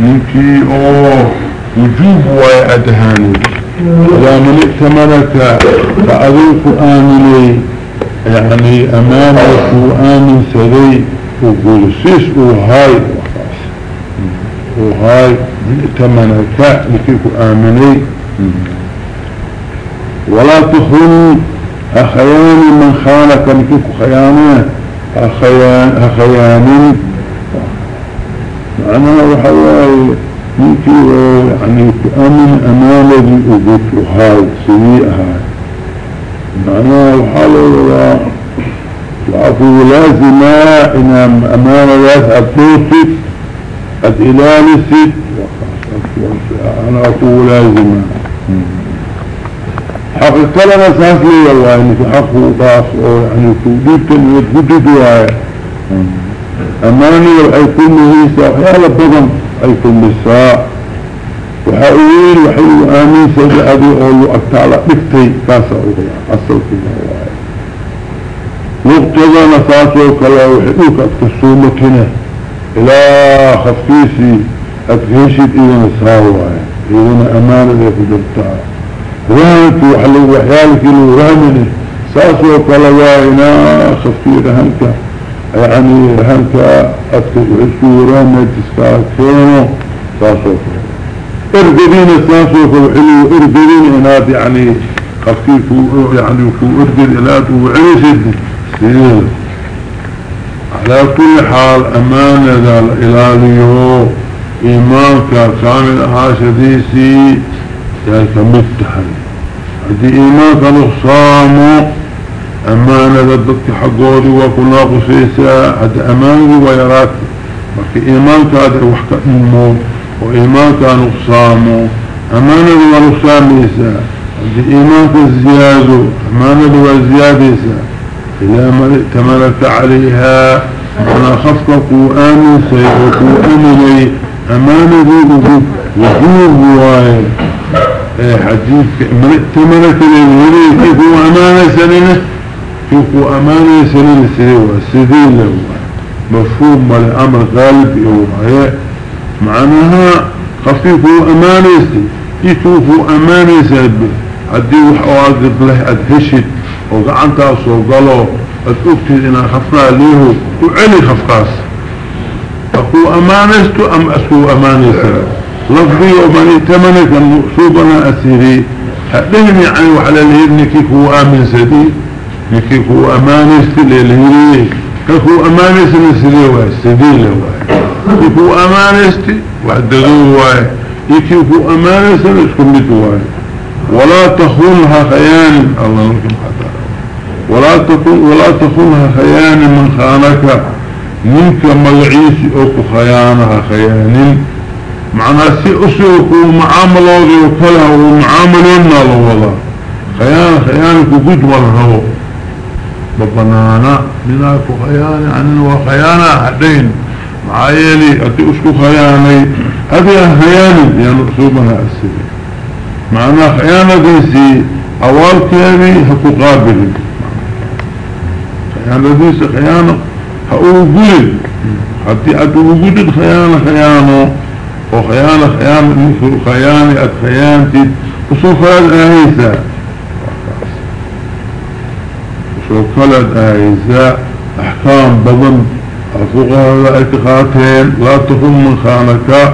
نكي أو وجوب ويأدهاني إذا من ائتمنك فأذوك آمني. يعني أمانك وآمن سري وقول سيس وهاي وهاي من ائتمنك لكيك آمني. ولا تخن أخيان من خانك لكيك خيانه أخيان أخيان معناه وحواي نيكي يعني تأمن أمانة أبوك هاي سيئها معناه وحواي وعفو لازمة إن أمانة ذات أبوتك قد إلالست أنا أقول لازمة حقيقة لنا ساس لي والله إنك حقه ضعف يعني كوديبت وتقدد وعي أماني وحيكون هيسا وحيال بضم حيكون بالساء وحاول وحيو آمين سيدي أبي أولو أكتالا بكتي. كاسا أغيا أصل كنا وعي مقتضى نفاسه كلا وحيوك أكتسومتنا إلى خفيسي أكهشت إذن ساوعي إذن أمانة يكدرتها رهنك وحلو وحيالك لو رهمني ساسو كلا وعينا خفير هنك يعني هنك أكتب عسورة ما تسكاكينو ساسو ارقدين ساسو كالحلو ارقدين إناد يعني خفيف يعني كو ارقد اناد وعيسد سيد على كل حال امانة ذا الالاليو ايمانك كامل هاشديسي يعني كمتحن هذه ايمانك نقصامه أمانة ذلك حقودي وكنا قصيسا هذا أمانة ويرات وكي إيمانك هذا وحكا إمو وإيمانك نقصامه أمانة ونقصاميسا هذا إيمانك الزيادة أمانة وزياديسا ما ائتمنك عليها. أنا خفك قوآن سيء وقوآن لي. أمانة وجوب وجوب واي حديث من ائتمنك لي. كيف هو أمانة سنينة. كيكو أماني سنين سيدين له مفهوم والأمر غالب يوعي معناها خفيفو أماني سي. يتوفو أماني سيبه هدي وحواقد له أدهشت. وقعنتا صوقلو أتوكتد إنا خفنا ليه وعلي خفقاس. أكو أمانيستو أم أسو أمانيسا لفظي ومن اتمنك المقصوبنا أسيري. هدهم يعني وحلى الهيرني كيكو آمن سديد يكيف هو أماني استلي كيف أماني سنسلي واي سبيل واي. كيف هو أماني استي وعددوه واي. يكيف هو أماني سنسكمت واي. ولا تخونها خيان الله لكم حتى ولا تكون ولا تخونها خيان من خانك. منك مغعيس اوكو خيانها خيان معنى سي اسوكو معاملة وكلها ومعاملون الله والله. خيان خيانك قد والهو ببنانا مناك خياني عنه وخيانة حدين. معايلي أتي أسكو خياني. هذه خياني؟ يعني أصوبها السبيل معنى خيانة ديسي أول كيبي هكو قابل. خيانة ديسي خيانة هأوقل حتى أتوقل خيانة خيانة. وخيانة خيانة مثل خيانة أتخيانتي وصوف هذا أهيسا وكلت أعزاء أحكام بضن افقها اعتقاتين لا تكون من خانك.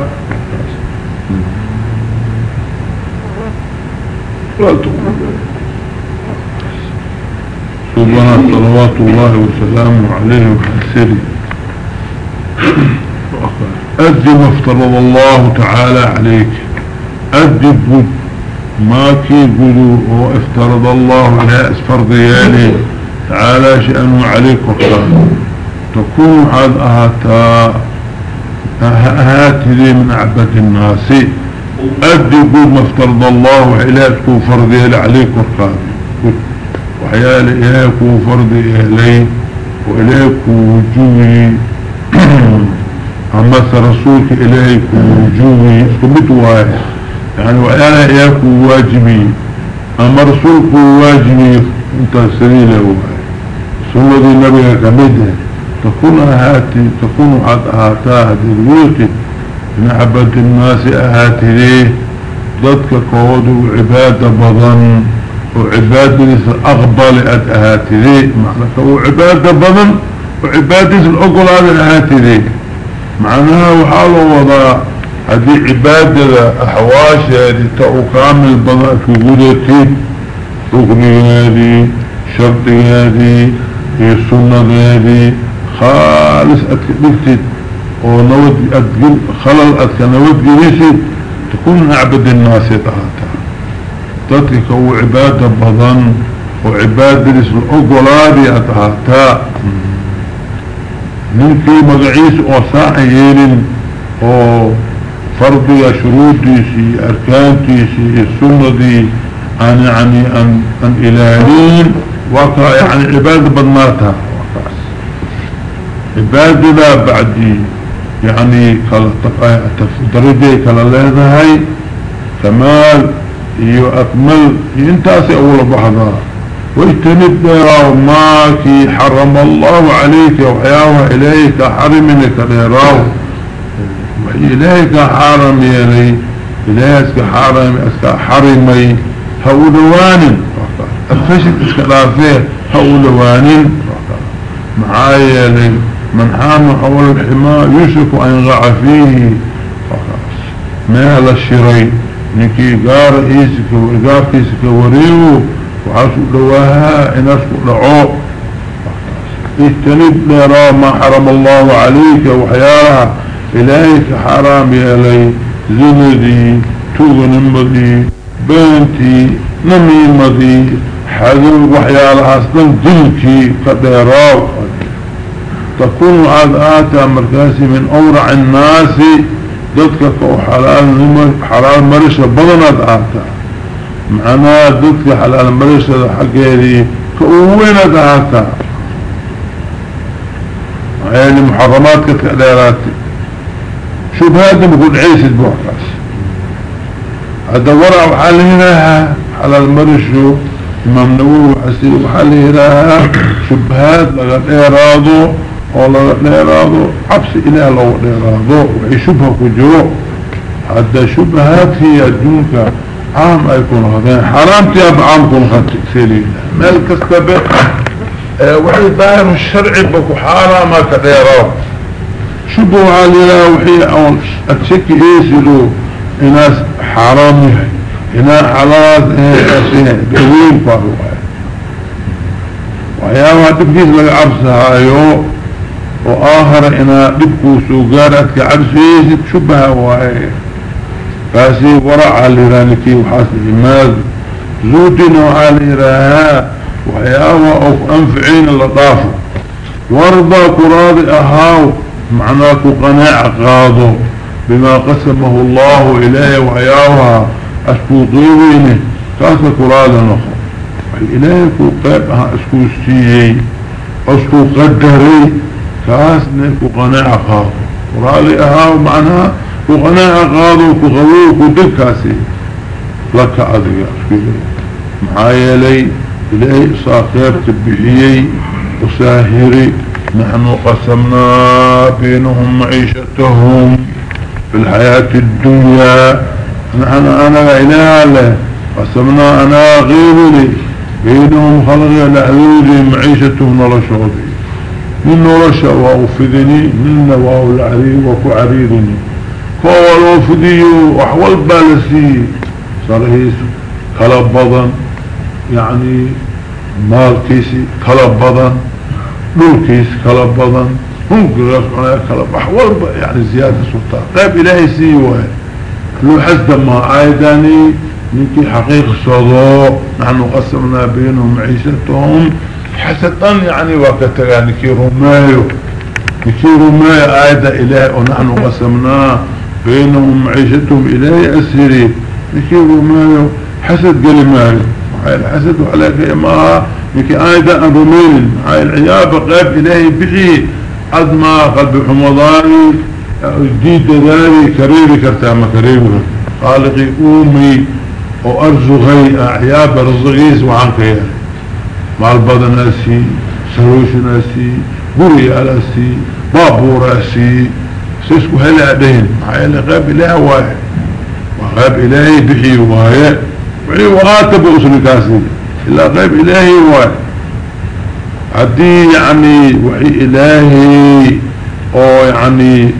لا تكون سبحانه صلوات الله وسلامه عليه وحسره أدي ما افترض الله تعالى عليك. أدي ما كي قدو وافترض الله لا اسفرض يالي تعالى شأنه عليك وقال تكون حد أهاتا أهاتي من أعبد الناس. أدي قول ما افترض الله وحلاتك فرضي عليك وقال وحيالي إليك وفرضي إلي وإليك وجوهي. أمس رسولك إليك وجوهي. اسكبت واحد؟ يعني وحيالي إليك واجبي أما رسولك واجبي أنت سبيله واحد. سنة النبي كمده تكون هاتي تكون عد هاتا هذه الوقت من عبد الناس أهاتريه ضدك كودو عبادة بضن. وعبادة أغبال أهاتريه معنى كو عبادة بضن وعبادة الأقل أهاتريه معناها وحاله وضع هذه عبادة أحواشة تأو كامل بضن كودتين ركني هذه شرطي هذه هي السنة هذه خالص أتكبرتد ونود أتقل خلل أتكنود جليسد تكون أعبد الناس يتهاتا تتك هو عبادة بضن وعبادة لسل أقلادي أتهاتا ننكي مقعيس أوساع يلين أو فرضي شروطيسي أركانتيسي السنة دي. عن يعني أن, أن إلهين وقع يعني عبادة بدناتها عبادة بعدي يعني درجة كلا لهذا كمال iyo أكمل ينتاسي أول بحضا. واجتنب ديراو ماكي حرم الله عليك وحياه إليك حرمنك ديراو إليك حرم يلي إليك حرم أسكا حرمي. هؤلوان الفشل اسكلافيه هؤلوان معايا لي من حام حول الحماء يوشك أن يغع فيه. مال الشري؟ نكي قار إيسك وإقار كيسك وريو وحاسو دواها إناسك دعو. اجتنب لرا ما حرم الله عليك وحيارها. إليك حرام يلي زندي توغنمدي بنتي نميمدي حذو وحيالها أصلا دلكي قديراو تكون عادآتا مركاسي من أورع الناس. ضدك حلال حلال مرشة بضنات آتا معنا ضدك حلال مرشة حقيري كأوينات آتا يعني محرمات كتقديراتي شبهات بقول عيسى بوحكاس هذا ورع وحالينها حلال مرشة إمام نووي وحسيب وحالينها شبهات لغا إيرادو والله ليراضو عبس إله لو ليراضو وحي شبه كجرو حتى شبهات هي الدنك عام يكون هذين حرام تياب عام كون خطئ سيلي مال كستبه وحي ظاهر الشرع بكو حرام كديراض شبه عليها وحي اون أتشكي ايسلو اناس حرام يهي. حلال إيه قوين فارو وحياها تبكيس لك عبسها ايو وآخر إنا دبكو سوقارتك عبسيس شبه وايه فاسي ورع لرانكي وحاسن إماد زودين وعالي راها وحياوة أو أنفعين اللطافة وارضى كراضي أهاو معناك قناع قاضو. بما قسمه الله إليه وحياوها أسكو طيبينه كاسا كراضي نخو والإله كو قيبها أسكو سيئي أسكو قدري كاسنا كقناع قاضو ورالي أهاو معناها كقناع قاضو كغوو كدكاسي لك أذيك أشكيلي معايا لي إلهي صاخر تبحيي وساهري نحن قسمنا بينهم معيشتهم في الحياة الدنيا. نحن أنا إله له قسمنا أنا غيري بينهم خلقي لأذوري معيشتهم نرشودي من نورشا وأفدني من واو العريب وكو عريضني كوال وفديو وحوال بالسي. صرهيس كلب بضن يعني مال كيسي كلب بضن نور كيس كلب بضن ممكن يصبحنا كلب أحوال يعني زيادة سلطان. طيب إلهي سيوه. لو حسد ما عايداني نكي حقيقة صدو نحن قسمنا بينهم عيشتهم حسدان يعني وكتغا نكي رمايو. نكي رمايو آيدة إله ونحن قسمنا بينهم معيشتهم إلهي أسيري. نكي رمايو حسد قال مايو هاي الحسد وعليك ما نكي آيدة أن رمين هاي العيابة قاب إلهي بحي. أدمى قلب حمضاني. جديد ذاري كريبي كرتاما كريبي خالقي أومي وأرزغي أعياب رزغيس وعنك يعني مال بدناسي سروش ناسي بري ألاسي بابور أسي. سيسكو هلا دين معايا غاب إله واحد وغاب إلهي بحي واحد وحي وغاتب أسل كاسي. إلا غاب إلهي واحد عدي يعني وحي إلهي. أو يعني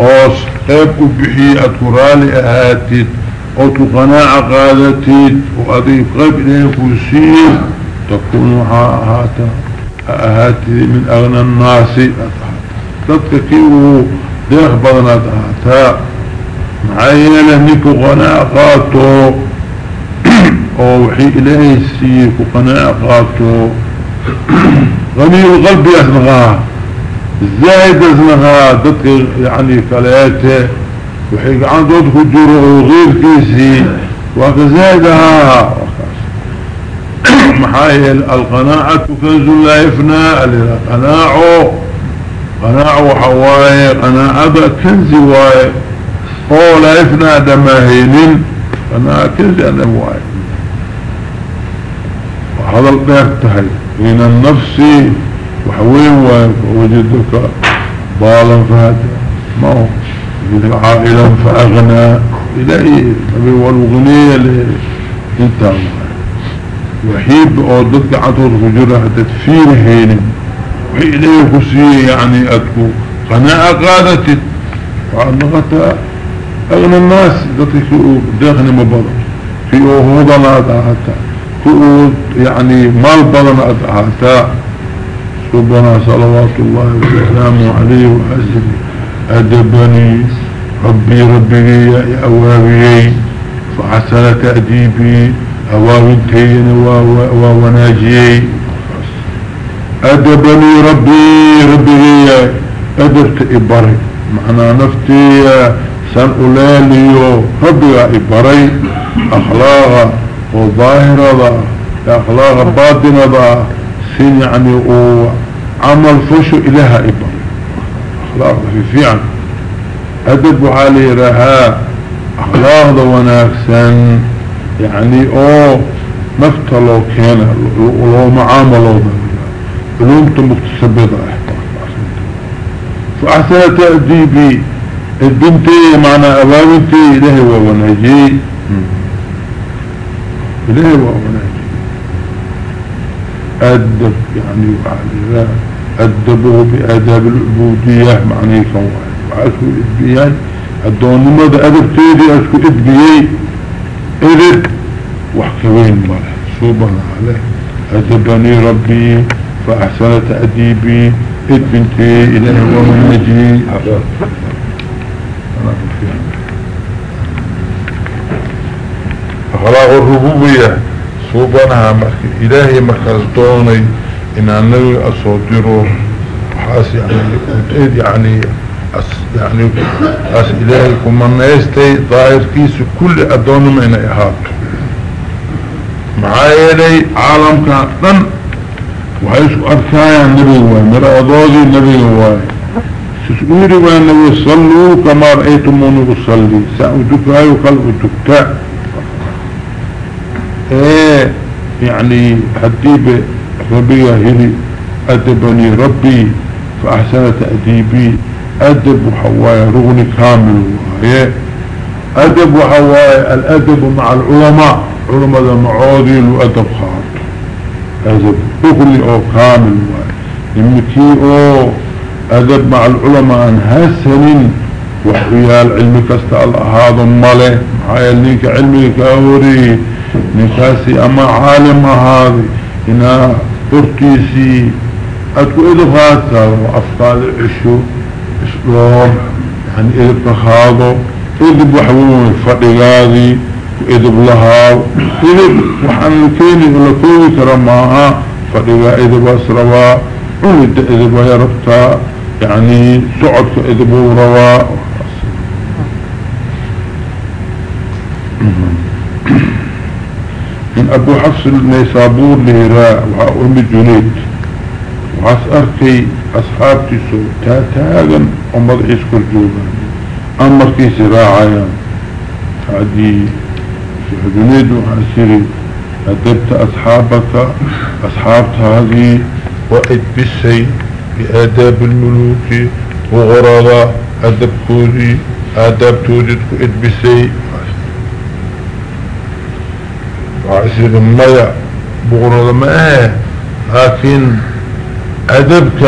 أوس قيبك بحي أتورالي أهاتي أو تقناع قادتي وأضيف قيب إليه كوسير تكون هاتا أهاتي من أغنى الناس. تدك كيو ديخ بدنات هاتا معايا نيكو قناع قاتو أو وحي إليه سيكو قناع قاتو غني القلب يسنغاه الزايد يسنغاه ددك يعني فلاتة وحي عن دودك الجروع وغير كيسي وكزايدها محايل القناعة كنز لا يفنى القناعة قناعة وحواي قناعة كنز واي. هو لا يفنى دماهين قناعة كنز أنا واي. وهذا القيرتهي من النفس وحوين وجدك بالا فهد. ما هو؟ عائلا فأغنى إلهي والغنية انت وحيب أو ضدك عطور فجرة حتى تفير هين. وحي خسيه يعني أتكو قناعة قادتت وعنغتا أغنى الناس. ضدك داخل مبضل في أهوضنا أتعاتا في يعني مال بضنا أتعاتا سبنا صلوات الله وسلامه عليه وحسن أدبني ربي ربي يا أوابي فحسن تأديبي أوابنتين وناجيي أدبني ربي ربي أدبت إبري. معنى نفتي سن أولاليو ربي إبري. أخلاق وظاهرة أخلاق باطنة سين يعني عمل فشو إلها إبري أخلاق في فعل. أدب علي رها. أخلاق وناكسن. يعني أو نفت لو كان لو معاملو علومت مكتسبة فأحسن تأديبي البنتي معنى أبابنتي إلهي ووناجي إلهي ووناجي أدب يعني وعلي أدبه بآداب العبودية معني كان وعسو الإدبيان الدون لماذا أدب تيدي أسكو إدبيي. إذن وحكوين ماله صوبنا عليه. أدبني ربي فأحسن تأديبي إذ بنتي إليه ومنجي أخلاق الربوبية. صوبنا إلهي مخزدوني إن النبي أصدره وحاس يعني يعني أس يعني أس إلهي كمان نيستي ظاهر كيس كل أدون من إهاب معايا عالم كان وحيث أركايا النبي هو مرا أضوذي النبي هو سسؤولي والنبي صلوا كما رأيتموني أصلي سأدكاي وقلب الدكاء إيه يعني حديب ربي هلي أدبني ربي فأحسن تأديبي. أدب وحواي رغني كامل وهي. أدب وحواي الأدب مع العلماء. علماء معوذي وأدب خاط أدب رغني أو كامل وهي. أو أدب مع العلماء أنهسن وحيال علمك استعال هذا المالي معايا ليك علمك أوري نكاسي أما عالم هذه هنا فرتيسي أتكو إضفاتها وأفقال العشو إسلام يعني إذب تخاضو إذب وحوون فقيقاذي وإذب لها إذب وحن الكيني ولكوي كرماها فقيقا إذب أسروا ولد إذب يربتا يعني سعد إذب وروا من أبو حفص النيسابور لهراء وأم جنيد. وعس أركي أصحابتي سو تاتاغن ومضعيس كرجوغا أمر كي سراعيا عدي سحجنيد وعسيري. أدبت أصحابك. أصحابت هذه وإد بالسي بآداب الملوك. وغرضا أدب كوري. آداب توجد إدبسي وعسير الميع بغرض ما لكن أدبك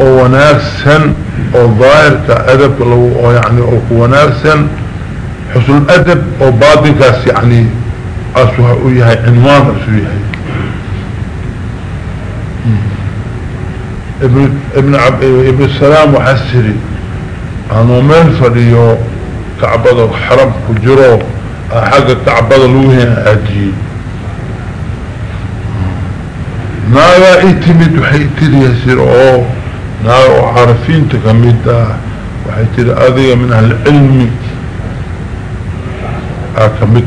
أو ناكسا أو ظاهرك أدبك لو يعني أو ناكسا حسن الأدب أو باطنك يعني أسوها أيهاي عنوان أسوها ابن ابن عب ابن السلام وحسري أنا من فريو كعبد الحرم كجرو حق كعبد لوهين أجي. ناغا اتمد وحي تري يسير أو ناغا عارفين تكمد وحي تري اذي من العلم اكمد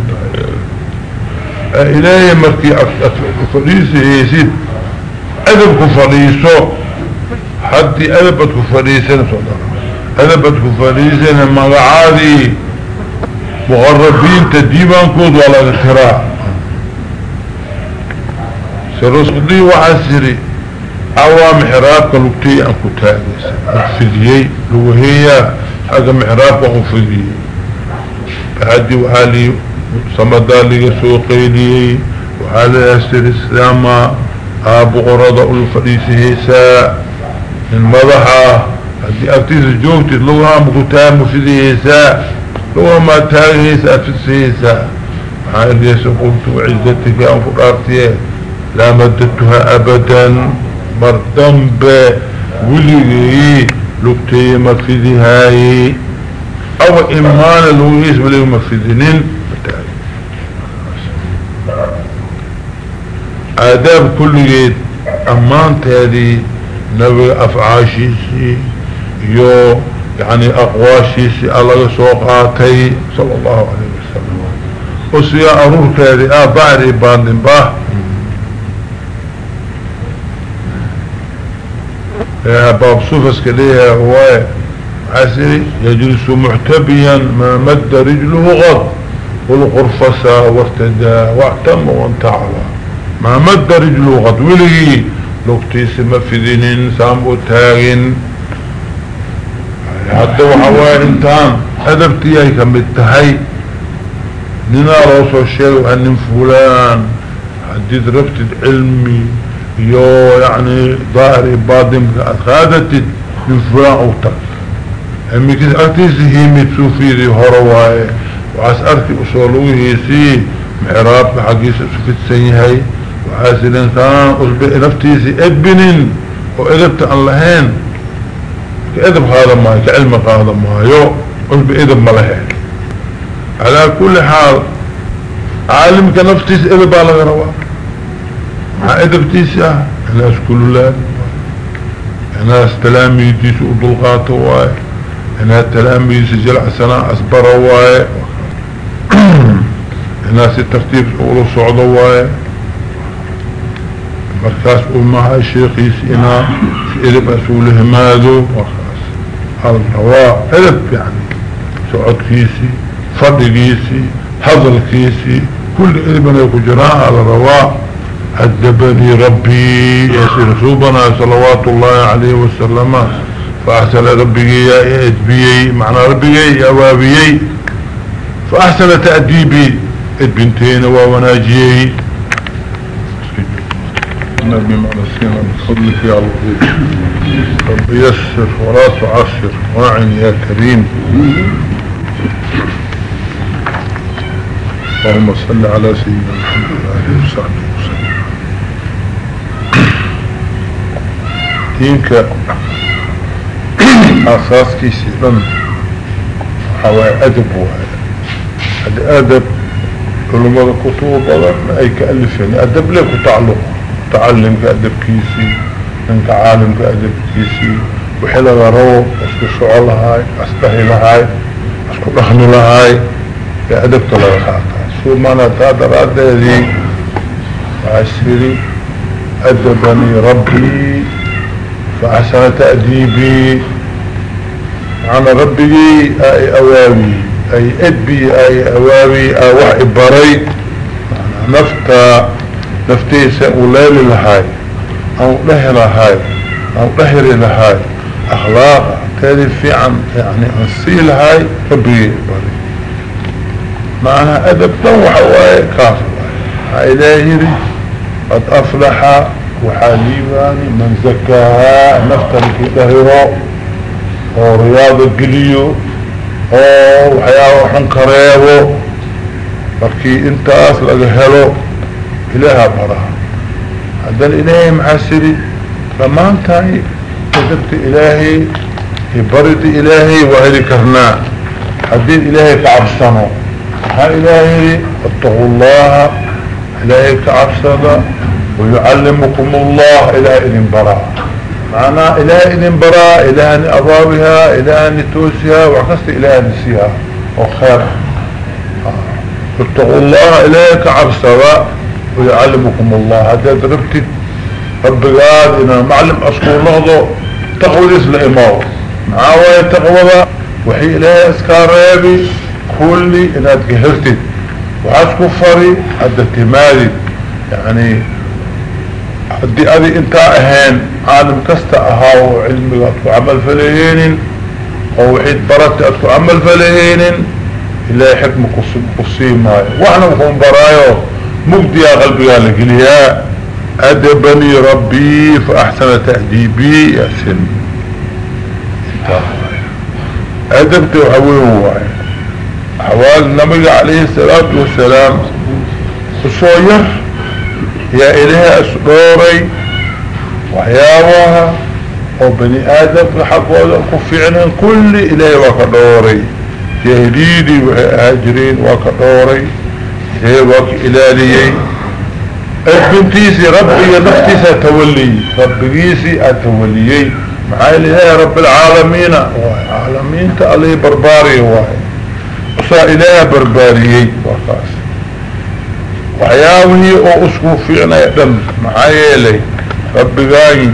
الهي مركي فريسي يسيد ادب كفريسو حدي ادبت كفريسين ادبت كفريسين مقعادي مغربين تديبان كود ولا اختراع سرسلي وحسري اوا محرابك أن كتاغيس ادفديي لو هي حاجة محرابك افديي بعدي وحالي صمدالي سوقيلي. وحالي أسر اسلاما أبو غرضة الفريسي هيسا. المضحة هدي اكتيس جوتي لوها مكتاب مفيدي هيسا. لوها ما هيسا افسي هيسا. حالي يسا قلت وعزتك انفق ارتيه لا مددتها ابدا. مردم ولي لكتي مفيدي هاي أو إيمان الويس ولي مفيدين آداب كل جيد أمان تهدي. نبي أفعاشيسي. يو يعني أقواشيسي. الله سوقاتي صلى الله عليه وسلم. وسيا ارور تهدي. آه باري باندن باه باب صفس كليها هو عسري يجلس محتبيا ما مد رجله غض. والغرفسة وارتدى واعتم وانتعلى ما مد رجله غض. ولي لقتيس مفذين سامو تاغن حتى وحواء انتان. أدبتي أي كمتهي ننا روسو الشيء ان فلان. حديد ربط علمي يو يعني ظاهري باطن خادت من فلان اوتك أمي كده ارتيسي هيمي تسوفيري هرواي. وعاس أرتي اصولوه سي محراب حقيس سفت سيهي وعاس الإنسان اصبع نفتيسي ابنين وإذبت اللهين. كأذب هذا ما كعلم هذا ما يو اصبع اذب ملهين. على كل حال عالم كنفتيسي اذب على غرواك ادبتيسا ناس كل لا ناس تلاميذ ودلقات واي. ناس تلاميذ جلع سنة أصبر واي. ناس الترتيب اولو صعد واي. مركز امها الشيخي سينا في ادب اسوله ماذو وخلاص هذا الرواء ادب يعني. سعود كيسي فضل كيسي حضر كيسي كل يكون جراء على الرواء أدبني ربي يسير صوبنا صلوات الله عليه وسلم. فأحسن ربي يا إدبيي معنى ربي يا وابيي فأحسن تأديبي إدبنتين ووناجيي النبي معنى السينة بفضلك يا الله رب يسر ولا تعسر واعن يا كريم. اللهم صل على سيدنا محمد وآله وصحبه. دينك أساس كيسي لن حواء أدب وهذا. أدب علماء ما أي كألف يعني أدب لك تعلق. تعلم كأدب كيسي أنت عالم كأدب كيسي. وحلا غرو اسكو شعال هاي أستهي لهاي اسكو دخن لهاي. كأدب تلغاتا سو مانا تادر أدري عسيري أدبني ربي. فأحسن تأديبي عن ربي أي أواوي أي أدبي أي أواوي أي وحي بري نفتا نفتي سأولالي لهاي أو لهي لهاي أو لهري لهاي. أخلاق تالي في عن يعني أنسيل هاي ربي بري معناها أدب طوح واي كافر هاي لاهري قد أفلح وحليبان من زكاها نفتر في دهراء ورياضة قليو وحياة وحنكريو لكي انت أصل أجهلو إليها برا. هذا الاله معسري فما انت تذبت إلهي برد إلهي واهلي كرناء حدين إلهي كعبسانو. ها إلهي اتقوا الله إلهي كعبسانو. ويعلمكم الله إلى ان براء معنى إلى ان براء إلى أن اضابها إلى أن توسها وعكست إلى أن نسيها. وخير. اتقوا الله إليك سواء ويعلمكم الله. هذا دربت رب قال إن المعلم أشكر نهضه تقوي اسم الامارة معاوية تقوى وحي إليه اسكاريبي كل أنا تجهرت وعاد كفري عدت مالي. يعني حدي أذي انت أهين عالم كستا أهاو علمي أتكو فليهين أو وحيد برت أتكو عمل فليهين إلهي حكم قصيم ماي وإحنا مخون برايو مبدي قلبي قال لك أدبني ربي فأحسن تأديبي يا سن أدبت وحوين واي حوال النبي عليه الصلاة والسلام الصوير يا إلهي أسدوري وحياوها وبني آدم حقوة كفعنا كل إلهي وكدوري. جاهليدي وهاجرين وكدوري هي وك إلاليي ابنتيسي ربي نفتيسي تولي ربيسي اتوليي معايا يا رب العالمين. عالمين تألي برباري واحد. وصا إله برباريي وخاص وحياوهي أو أسكو فينا يقدم معايا لي ربي قاي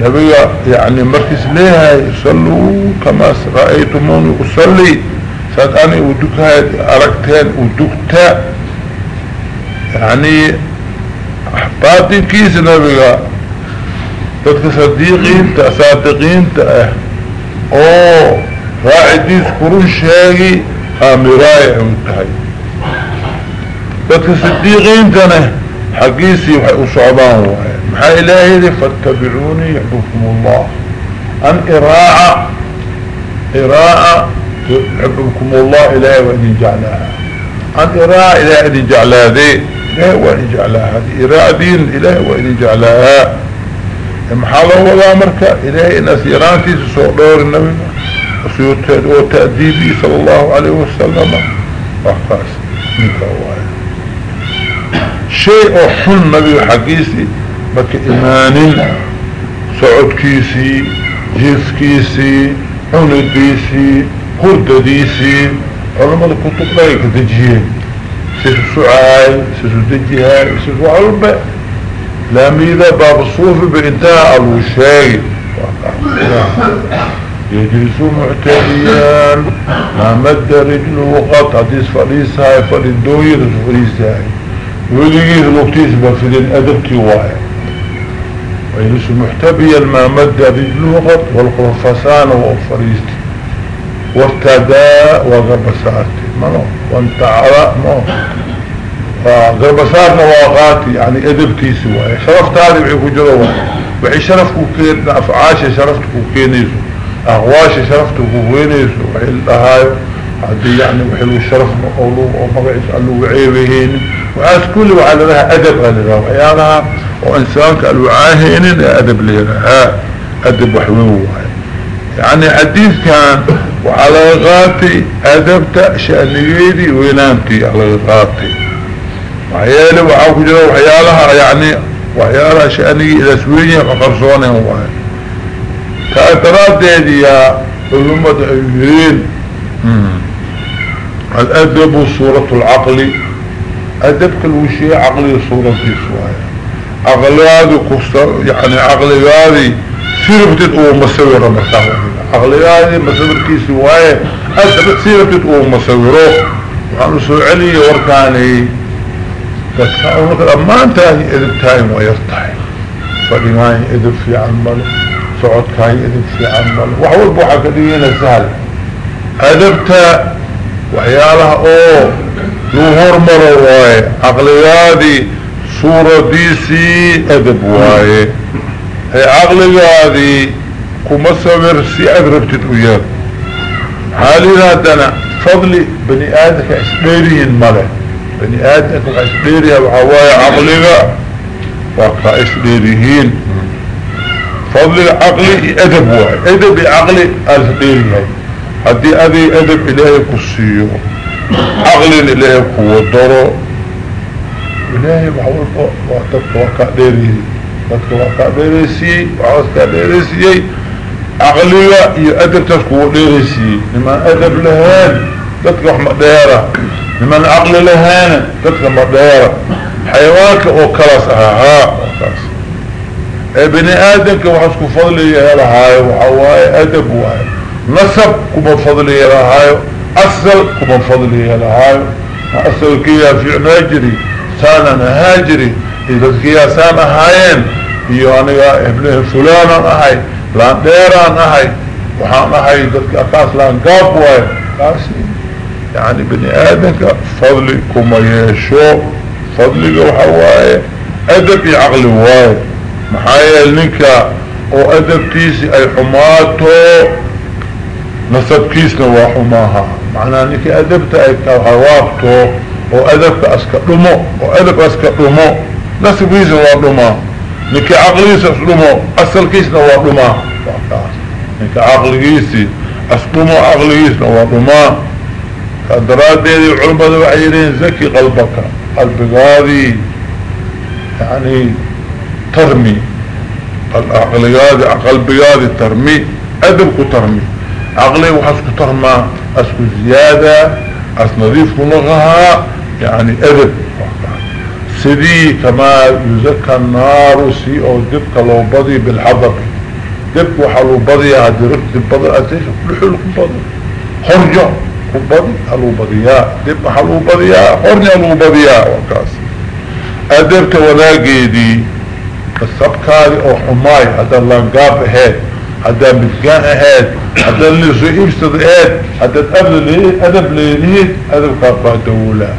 نبي يعني مركز ليها يصلوا كما رأيتموني أصلي. ساد أنا ودكها أركتين ودكتا يعني باطن كيس نبغا تدك صديقين تصادقين تأه أو راعديس كرون شاقي آمراي تدك صديقين تنه حقيسي وصعبان. وحي محا إلهي فاتبعوني يحبكم الله. أن إراعة إراعة يحبكم الله إلهي وإن جعلها. عن إراء إلهي وإن جعلها ذي إلهي وإن جعلها هذه. إراء دين إلهي وإن جعلها. محالة ولا مركة إلهي إن أسيرانتي سوء النبي. وتأديبي صلى الله عليه وسلم. وخاص نكواي شيء حن نبي حقيسي بك إيمان سعود كيسي جيس كيسي حنديسي هردديسي علماء الكتب لا يكدجيين سيسو سعاي سيسو دجيهاي سيسو علماء لا ميذا باب الصوف بإنتاء الوشاي يجلسوا معتديان ما مد رجله قط حديث فريسة فريدوير فريسة وليه الوقتيس بفلين أدبتي واحد. ويجلس محتبيا ما مد رجله قط والقرفسان وفريستي وارتداء وغربساتي منو وانت على مو غربساتنا وغاتي يعني أدبتي سواء شرفت هذه وحي كجروا وحي شرفك كين افعاشي شرفتك كينيسو اغواشي شرفتك كينيسو وحي الهاي عدي يعني وحلو الشرف مقولو ومقعيس قالوا وعيبهين وعاس كل وعلى لها أدب غالي وحيانها وانسانك الوعاهين أدب لها أدب وحلو. يعني حديث كان وعلى غاتي أدبت شأنيدي وينامتي على غاتي وحيالي وعاكو جلو وحيالها يعني وحيالها شأني إذا سويني فقرصوني هو. كأترات دي يا علمة أيهين الأدب صورة العقل. أدب كل وشي عقلي صورة في سوايا عقلي هذه يعني عقلي هذه سيربتت أو مسويره مساوي عقلياني مسوير كيسي وايه أدبت سيربتت أو مسويره وحانو سوعلي وركاني. تتكاونك أما انتاني اذب تايم ويرتاي فلماني اذب في عمله سعود كاي ادب في عمل. وحول بوحا كدينا سهل. ادبتا وحيالها أو نهور مرواي عقليادي صورة ديسي أدب واي. عقليادي كما سمر سي ادربتت وياك حالي دنا فضلي بني آدم اسبيرين ماله بني آدم اسبيريا وحواي عقليها وقا اسبيريين فضل العقل أدب واي أدب عقلي اسبيريا هدي ادي ادب الهي كسيو عقل الهي كودرو الهي بحول وقتك وقع ديري وقتك وقع ديريسي وعوزك ديريسي عقلية يأدب تسكو ديريسي لما أدب لهان تتك ديارة لما عقل لهان تتك وحمد ديارة حيوانك وكلاس أها وكلاس ابن آدم كوحسكو فضلي يا لهاي وحواي ادب واي نسب كما فضلي يا لهايو أسل كما فضلي على لهايو. أسل كيا في عناجري سانا نهاجري. إذا كيا سانا هايين يواني ابنه فلانا نهاي لأن ديرا نهاي. وحانا هاي إذا كيا تاس لأن قابوه يعني بني آدنك فضلي كما يشو فضلي بوحواه أدب عقل واي. محايا لنك وأدب تيسي أي حماته نسب كيسنا وحماها معنى أنك أدبت أيكا وحوابتو أو أدبت اسكا دمو أو أدب اسكا دمو نسب كيسنا وحما انك عقليس اسلمو اصل كيسنا وحما انك عقليسي اسلمو عقليسنا وحما قدرات ديدي علم بذو عيرين زكي قلبك. قلب غادي يعني ترمي. قلب غادي ترمي أدبك ترمي. عقلي وحسك طهما اسك زيادة اس نظيف لغها يعني أذب. سدي كما يزكى النار سي أو دبك لو بضي بالحضب دبك وحلو بضي هادي دب بضي اتش لحلو بضي. خرجة بضي حلو بضي دب حلو بضي خرجة حلو بضي وكاس. ادبت ولاقي دي السبكاري أو حماي هذا اللان قاب هذا مدقان هاد هذا اللي سئيب صدقات هذا الأدب ليه أدب ليه أدب كافة دولة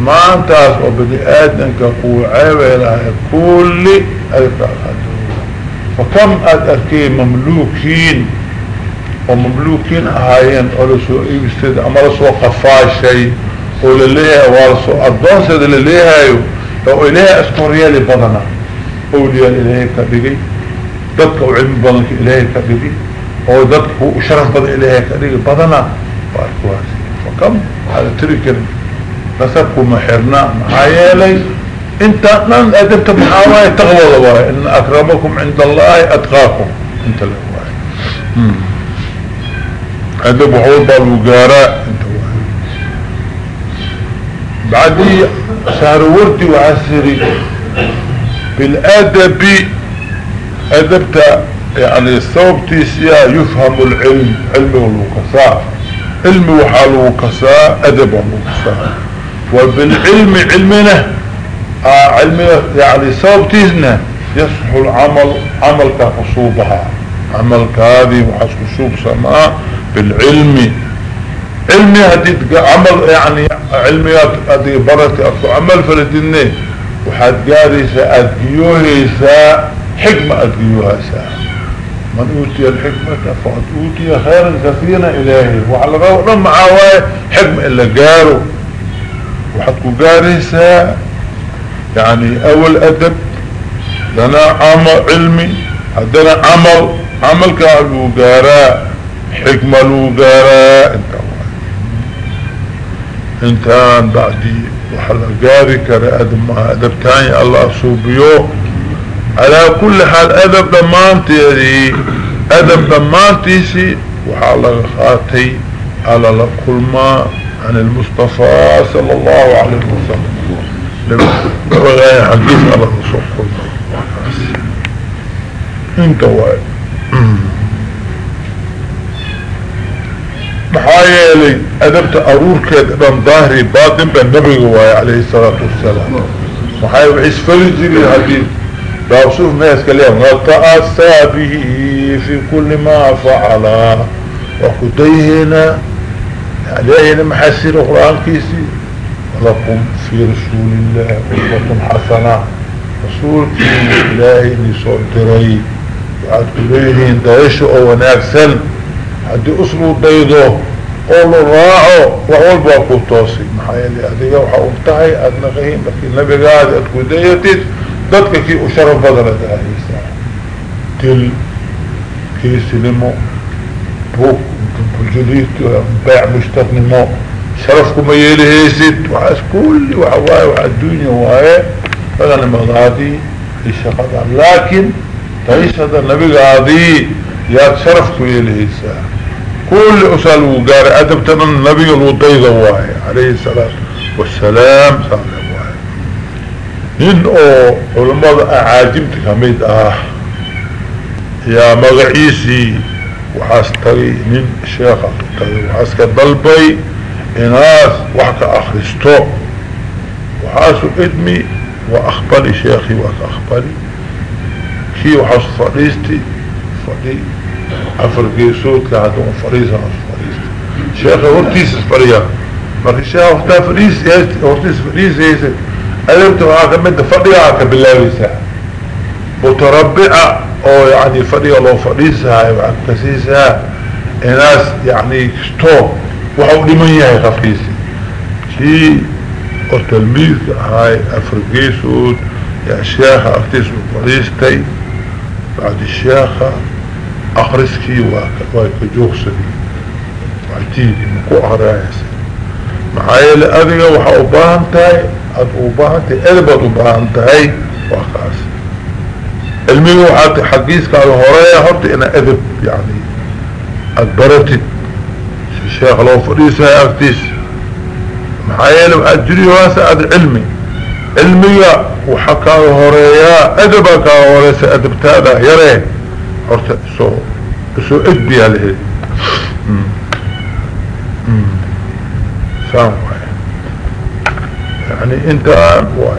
ما انتاس وبدي آدنك قوة عيوة لها كل أدب فكم أدركي مملوكين ومملوكين أهايين أولو سوء إبستد أمر سوء قفاي شيء أولو ليها وارسو ضدك وعلم بضنك إليها كبيري أو ضدك وشرف بضن إليها كبيري بضنا فأكواسي فكم هذا تريك نسبكم محرنا معايالي أنت من أدبت محاواي تغوض واي إن أكرمكم عند الله أتقاكم. أنت حول بالوقاراء أنت واي بعدي شهر وردي وعسري. بالأدب أدبت يعني صوبتي سيا يفهم العلم علم والوكساء علم وحال وكساء ادب والوكساء وبالعلم علمنا آه علم يعني صوبتنا يصح العمل عمل كخصوبها عمل كهذه وحسب شوب سماء بالعلم علمي هدي عمل يعني علميات هدي برتي عمل فلدني وحد قاري سأدقيوه سأ حكمة أدقيوها سا من أوتي الحكمة فقد أوتي خيرا كثيرا إلهي. وعلى غير معاوية حكمة إلا قاروا وحدكو قاريسا يعني أول أدب لنا عمل علمي عندنا عمل عمل كالو قارا حكمة لو قارا إنت انتان بعدي وحلا قاري ما أدب تاني الله صوبيو على كل حال أدب دمانتي أدب دمانتي سي وحلا خاتي على كل ما عن المصطفى صلى الله عليه وسلم. لغاية حديث على الرسول. إنت واحد محايلي أدبت أرور كده ظاهري باطن بالنبي عليه الصلاة والسلام. محايل عيس فرجي الحديث باوصوف ما يسكليهم وتأسى به في كل ما فعل. وكديهنا عليه محسر قرآن كيسي. ولكم في رسول الله ولكم حسنة. رسول إلهي نسوء دري وعد كليهين دايشو أو وناكسن حدي أسلو دايدو. قولوا راعو وحول باكو توصي محايلي أديك وحاولتهي أدنغيهم لكن النبي قاعد دايتيس. دكتك كي اشرف بدل الساعة تل كي سلمو بوك أنتم بجليتو بيع مشتغنمو شرفكو ما يلهيسد وعاس كل وعواي وعالدنيا وهاي فقال المغادي ليس قدر لكن تعيش هذا النبي قادي ياد شرفكو الساعة كل اسألو قاري ادبتنا النبي الوضيضة وهاي عليه السلام والسلام سلام nin oo culamada acaajimta kamid ah yaa magaciisii waxaas tagay nin sheekha tagay waxaas ka dalbay inaas wax ka akristo waxaasu idmi waa akbali sheekii waa ka akbali kii waxaasu fadhiisti fadhi afar geesoodka hadduu fadhiisanaasu fadhiisti sheekha hortiisas fadhiya marka sheekha hortaa fadhiis hortiis fadhiisaysa أدبت وهاك مد فضيها كبلاويسا متربعة. أو يعني فضيها لو فضيسها وعن كسيسها الناس يعني كستو وحو لمن يهي خفيسي شي وتلميذ هاي افرقيسود يا شيخ اختيس فضيستي بعد الشيخ أخرسكي واكجوخسدي وعتيدي مكو اغرايسي معايا لأذيك وحا أباهنتاي إذبت أباهنتاي وخاص علمي وحاتي حقيس قالوا هرايا هرتي إنا إذب يعني أدبرتت الشيخ لو فريسة أكتس معايا لو أجري واسع أد علمي. علمي وحكا هرايا إذبك هرايا أدبتادا يري. هرتي سو سو إدبي عليه. فاهم؟ يعني انت واي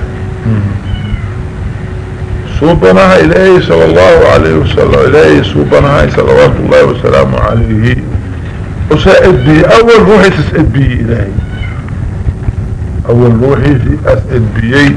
صوبناها إليه صلى الله عليه وسلم إليه صوبناها صلوات الله وسلامه عليه. وسائد به أول روحي تسئد به الهي أول روحي تسئد به.